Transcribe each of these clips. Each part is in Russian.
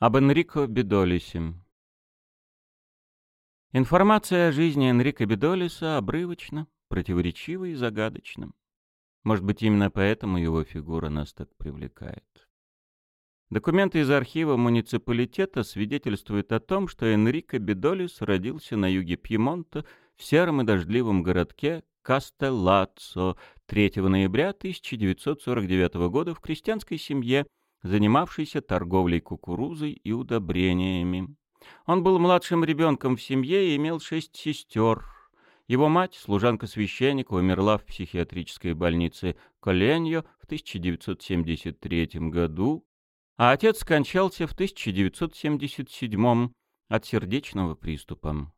Об Энрико Бедолисе. Информация о жизни Энрико Бедолиса обрывочна, противоречива и загадочна. Может быть, именно поэтому его фигура нас так привлекает. Документы из архива муниципалитета свидетельствуют о том, что Энрико Бедолис родился на юге Пьемонта в сером и дождливом городке Кастеллаццо 3 ноября 1949 года в крестьянской семье, занимавшейся торговлей кукурузой и удобрениями. Он был младшим ребенком в семье и имел шесть сестер. Его мать, служанка священника, умерла в психиатрической больнице Коленьо в 1973 году, а отец скончался в 1977 от сердечного приступа.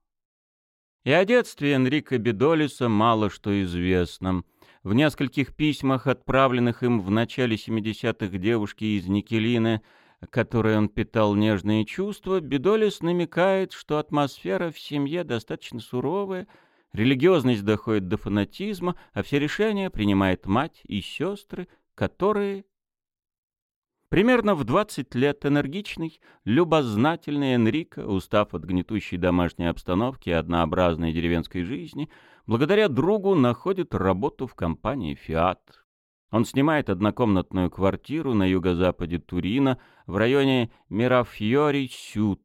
И о детстве Энрико Бедолиса мало что известно. В нескольких письмах, отправленных им в начале 70-х девушке из Никелины, которой он питал нежные чувства, Бедолис намекает, что атмосфера в семье достаточно суровая, религиозность доходит до фанатизма, а все решения принимает мать и сестры, которые Примерно в 20 лет энергичный, любознательный Энрико, устав от гнетущей домашней обстановки и однообразной деревенской жизни, благодаря другу находит работу в компании «Фиат». Он снимает однокомнатную квартиру на юго-западе Турина в районе Мирафьори-Сют,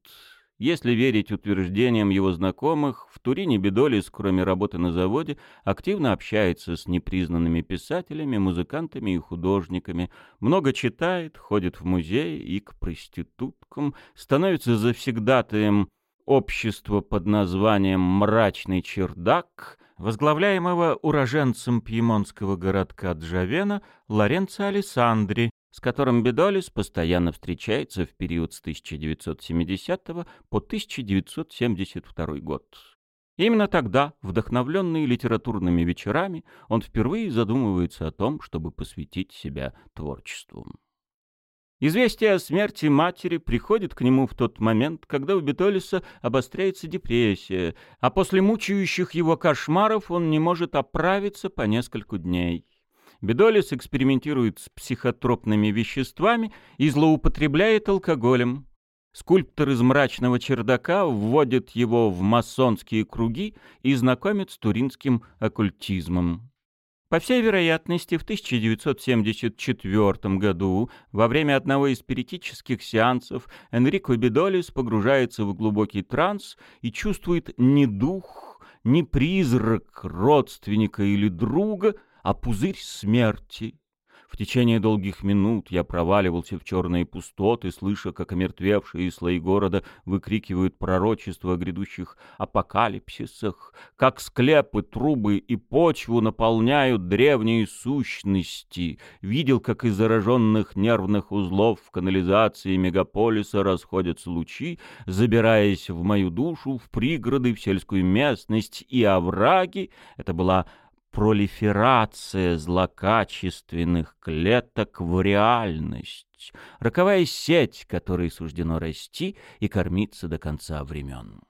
если верить утверждениям его знакомых, в Турине Бедолис, кроме работы на заводе, активно общается с непризнанными писателями, музыкантами и художниками, много читает, ходит в музей и к проституткам, становится завсегдатаем общества под названием «Мрачный чердак», возглавляемого уроженцем пьемонтского городка Джавена Лоренцо Алессандри, с которым Бедолис постоянно встречается в период с 1970 по 1972 год. Именно тогда, вдохновленный литературными вечерами, он впервые задумывается о том, чтобы посвятить себя творчеству. Известие о смерти матери приходит к нему в тот момент, когда у Бетолиса обостряется депрессия, а после мучающих его кошмаров он не может оправиться по нескольку дней. Бедолис экспериментирует с психотропными веществами и злоупотребляет алкоголем. Скульптор из мрачного чердака вводит его в масонские круги и знакомит с туринским оккультизмом. По всей вероятности, в 1974 году, во время одного из спиритических сеансов, Энрико Бедолис погружается в глубокий транс и чувствует не дух, не призрак родственника или друга, а пузырь смерти. В течение долгих минут я проваливался в черные пустоты, слыша, как омертвевшие слои города выкрикивают пророчества о грядущих апокалипсисах, как склепы, трубы и почву наполняют древние сущности. Видел, как из зараженных нервных узлов в канализации мегаполиса расходятся лучи, забираясь в мою душу, в пригороды, в сельскую местность и овраги. Это была пролиферация злокачественных клеток в реальность, роковая сеть, которой суждено расти и кормиться до конца времен.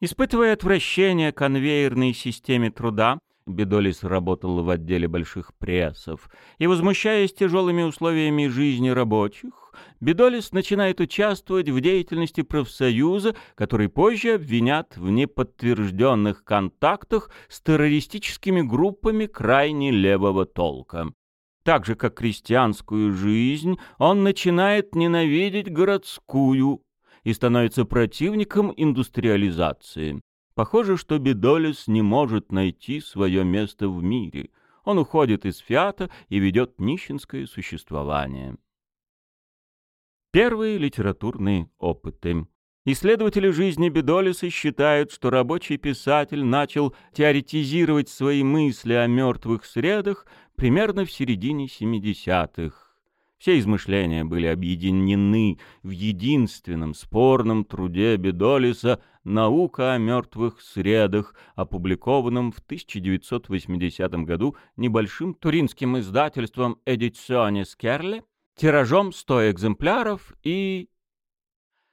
Испытывая отвращение к конвейерной системе труда, Бедолис работал в отделе больших прессов, и, возмущаясь тяжелыми условиями жизни рабочих, Бедолис начинает участвовать в деятельности профсоюза, который позже обвинят в неподтвержденных контактах с террористическими группами крайне левого толка. Так же, как крестьянскую жизнь, он начинает ненавидеть городскую и становится противником индустриализации. Похоже, что Бедолис не может найти свое место в мире. Он уходит из фиата и ведет нищенское существование. Первые литературные опыты. Исследователи жизни Бедолиса считают, что рабочий писатель начал теоретизировать свои мысли о мертвых средах примерно в середине 70-х. Все измышления были объединены в единственном спорном труде Бедолиса «Наука о мертвых средах», опубликованном в 1980 году небольшим туринским издательством «Эдиционе Скерле», тиражом 100 экземпляров и...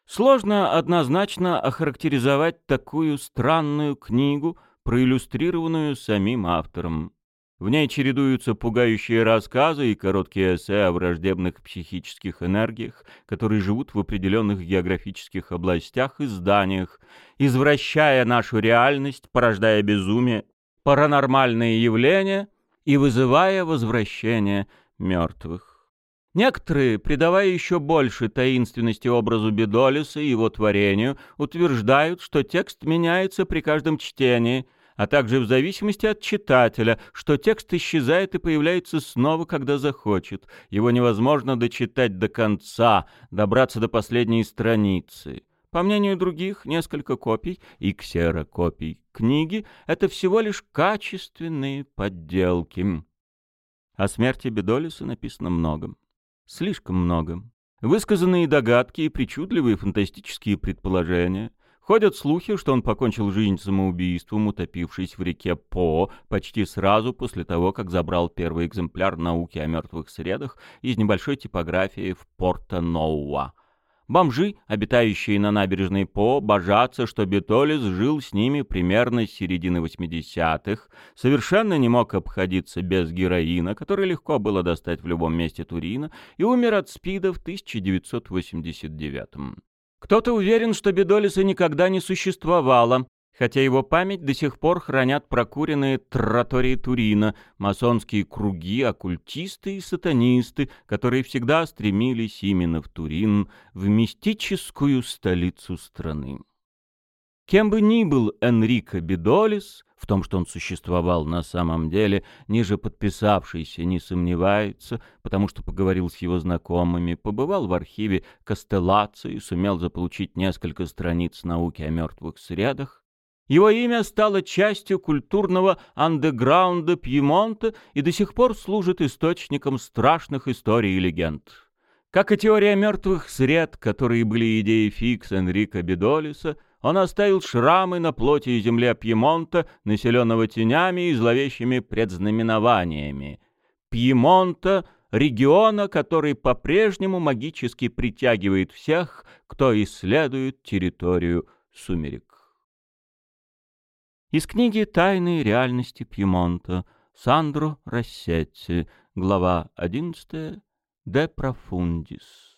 Сложно однозначно охарактеризовать такую странную книгу, проиллюстрированную самим автором. В ней чередуются пугающие рассказы и короткие эссе о враждебных психических энергиях, которые живут в определенных географических областях и зданиях, извращая нашу реальность, порождая безумие, паранормальные явления и вызывая возвращение мертвых. Некоторые, придавая еще больше таинственности образу Бедолиса и его творению, утверждают, что текст меняется при каждом чтении, а также в зависимости от читателя, что текст исчезает и появляется снова, когда захочет. Его невозможно дочитать до конца, добраться до последней страницы. По мнению других, несколько копий и ксерокопий книги — это всего лишь качественные подделки. О смерти Бедолиса написано многом. Слишком много. Высказанные догадки и причудливые фантастические предположения. Ходят слухи, что он покончил жизнь самоубийством, утопившись в реке По почти сразу после того, как забрал первый экземпляр науки о мертвых средах из небольшой типографии в Порто-Ноуа. Бомжи, обитающие на набережной По, божатся, что Бетолис жил с ними примерно с середины 80-х, совершенно не мог обходиться без героина, который легко было достать в любом месте Турина, и умер от СПИДа в 1989 -м. Кто-то уверен, что Бедолиса никогда не существовало, хотя его память до сих пор хранят прокуренные тратории Турина, масонские круги, оккультисты и сатанисты, которые всегда стремились именно в Турин, в мистическую столицу страны. Кем бы ни был Энрико Бедолис, в том, что он существовал на самом деле, ниже подписавшийся не сомневается, потому что поговорил с его знакомыми, побывал в архиве Кастеллаци и сумел заполучить несколько страниц науки о мертвых средах, его имя стало частью культурного андеграунда Пьемонта и до сих пор служит источником страшных историй и легенд. Как и теория мертвых сред, которые были идеей фикс Энрико Бедолиса, он оставил шрамы на плоти и земле Пьемонта, населенного тенями и зловещими предзнаменованиями. Пьемонта — региона, который по-прежнему магически притягивает всех, кто исследует территорию сумерек. Из книги «Тайные реальности Пьемонта» Сандро Рассетти, глава 11, «De Profundis».